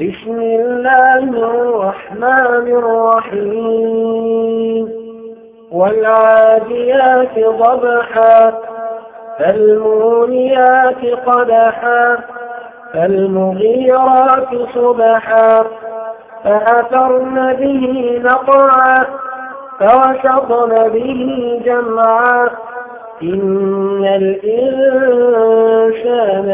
بسم الله الرحمن الرحيم. والعاديات ضبحا فالموليات قدحا فالمغيرات صبحا فأثرن به نقعا فوسطن به جمعا. إن الإنسان